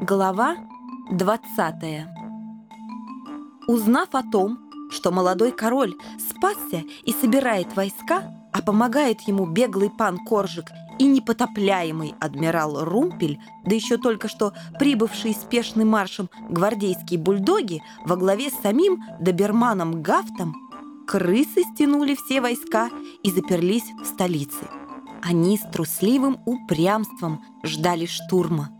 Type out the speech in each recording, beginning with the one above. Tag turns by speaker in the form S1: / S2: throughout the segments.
S1: Глава 20 Узнав о том, что молодой король спасся и собирает войска, а помогает ему беглый пан Коржик и непотопляемый адмирал Румпель, да еще только что прибывшие спешным маршем гвардейские бульдоги во главе с самим доберманом Гафтом, крысы стянули все войска и заперлись в столице. Они с трусливым упрямством ждали штурма.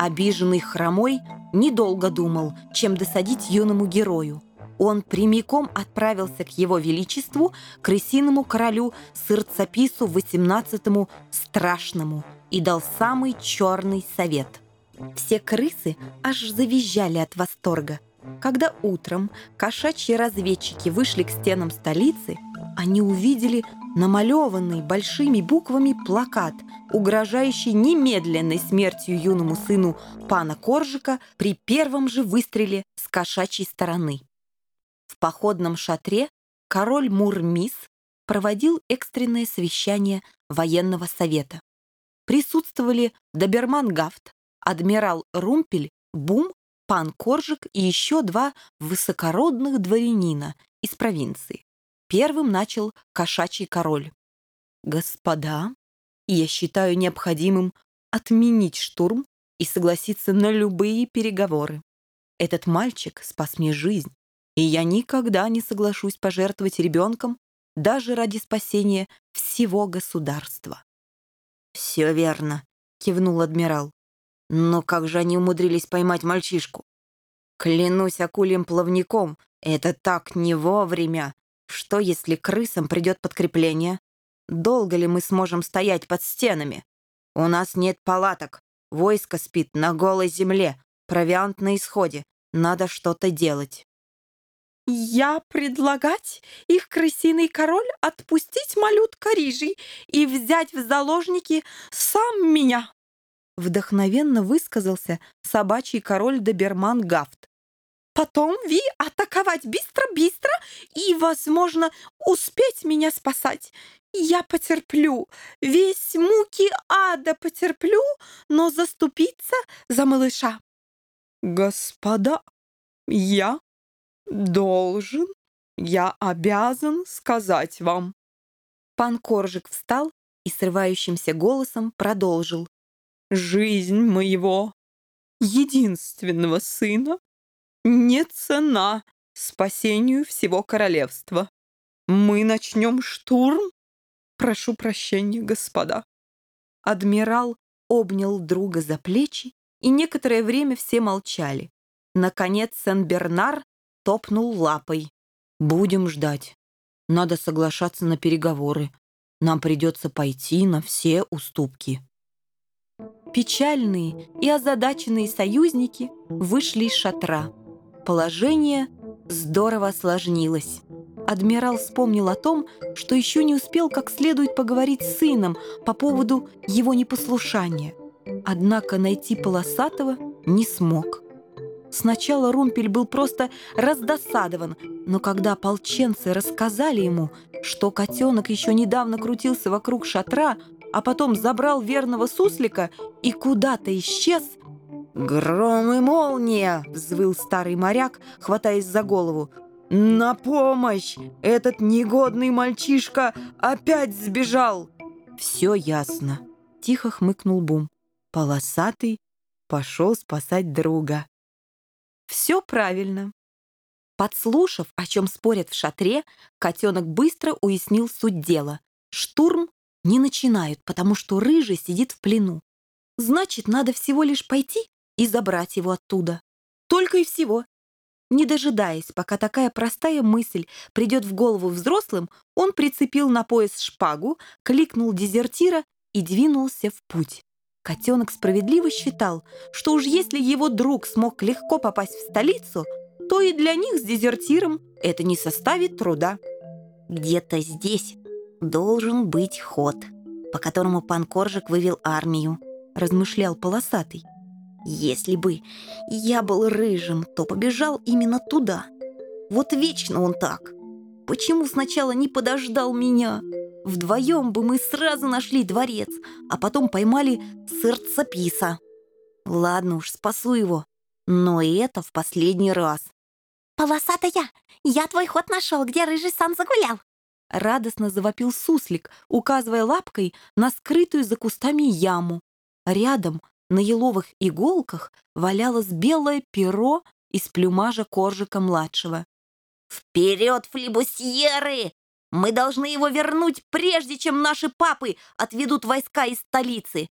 S1: Обиженный хромой недолго думал, чем досадить юному герою. Он прямиком отправился к его величеству, крысиному королю Сырцапису XVIII Страшному и дал самый черный совет. Все крысы аж завизжали от восторга. Когда утром кошачьи разведчики вышли к стенам столицы, они увидели намалеванный большими буквами плакат, угрожающий немедленной смертью юному сыну пана Коржика при первом же выстреле с кошачьей стороны. В походном шатре король Мурмис проводил экстренное совещание военного совета. Присутствовали доберман Гафт, адмирал Румпель, Бум, пан Коржик и еще два высокородных дворянина из провинции. Первым начал кошачий король. «Господа, я считаю необходимым отменить штурм и согласиться на любые переговоры. Этот мальчик спас мне жизнь, и я никогда не соглашусь пожертвовать ребенком даже ради спасения всего государства». «Все верно», — кивнул адмирал. «Но как же они умудрились поймать мальчишку? Клянусь акульим плавником, это так не вовремя, что, если крысам придет подкрепление? Долго ли мы сможем стоять под стенами? У нас нет палаток. Войско спит на голой земле. Провиант на исходе. Надо что-то делать.
S2: «Я предлагать их крысиный король отпустить малютка Рижий и взять в заложники сам меня!»
S1: Вдохновенно высказался собачий король Доберман Гафт.
S2: Потом Ви атаковать быстро-быстро и, возможно, успеть меня спасать. Я потерплю, весь муки ада потерплю, но заступиться за малыша.
S3: Господа, я должен, я обязан сказать вам.
S1: Пан Коржик встал и срывающимся голосом продолжил.
S3: Жизнь моего единственного сына не цена спасению всего королевства. Мы начнем штурм? Прошу прощения, господа.
S1: Адмирал обнял друга за плечи, и некоторое время все молчали. Наконец Сен-Бернар топнул лапой. «Будем ждать. Надо соглашаться на переговоры. Нам придется пойти на все уступки». Печальные и озадаченные союзники вышли из шатра. Положение здорово осложнилось. Адмирал вспомнил о том, что еще не успел как следует поговорить с сыном по поводу его непослушания. Однако найти полосатого не смог. Сначала Румпель был просто раздосадован, но когда ополченцы рассказали ему, что котенок еще недавно крутился вокруг шатра, а потом забрал верного суслика и куда-то исчез, «Гром и молния!» — взвыл старый моряк, хватаясь за голову. «На помощь! Этот негодный мальчишка опять сбежал!» «Все ясно», — тихо хмыкнул Бум. Полосатый пошел спасать друга. Все правильно. Подслушав, о чем спорят в шатре, котенок быстро уяснил суть дела. Штурм не начинают, потому что рыжий сидит в плену. Значит, надо всего лишь пойти и забрать его оттуда. Только и всего. Не дожидаясь, пока такая простая мысль придет в голову взрослым, он прицепил на пояс шпагу, кликнул дезертира и двинулся в путь. Котенок справедливо считал, что уж если его друг смог легко попасть в столицу, то и для них с дезертиром это не составит труда.
S4: «Где-то здесь должен быть ход, по которому пан Коржик вывел армию», размышлял полосатый. «Если бы я был рыжим, то побежал именно туда. Вот вечно он так. Почему сначала не подождал меня?» Вдвоем бы мы сразу нашли дворец, а потом поймали сырцаписа. Ладно уж, спасу его. Но и это в последний раз.
S5: «Полосатая, я твой ход нашел, где рыжий сам загулял!»
S1: Радостно завопил суслик, указывая лапкой на скрытую за кустами яму. Рядом на еловых иголках валялось белое перо из плюмажа коржика-младшего.
S4: Вперед, флибусьеры! Мы должны его вернуть, прежде чем наши папы отведут войска из столицы.